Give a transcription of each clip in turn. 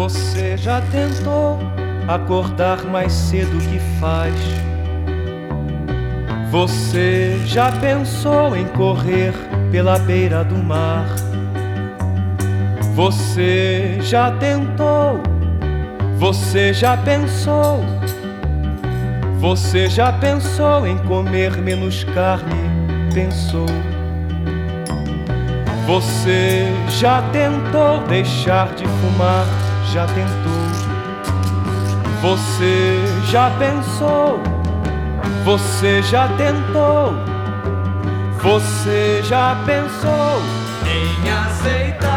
Você já tentou acordar mais cedo que faz? Você já pensou em correr pela beira do mar? Você já tentou? Você já pensou? Você já pensou em comer menos carne? Pensou? Você já tentou deixar de fumar? Já tentou? Você já pensou? Você já tentou? Você já pensou em aceitar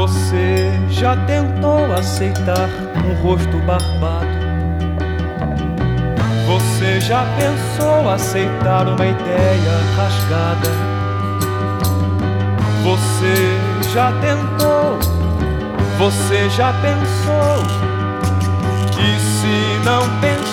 Você já tentou aceitar um rosto barbado? Você já pensou aceitar uma ideia rasgada? Você já tentou? Você já pensou? E se não pensou,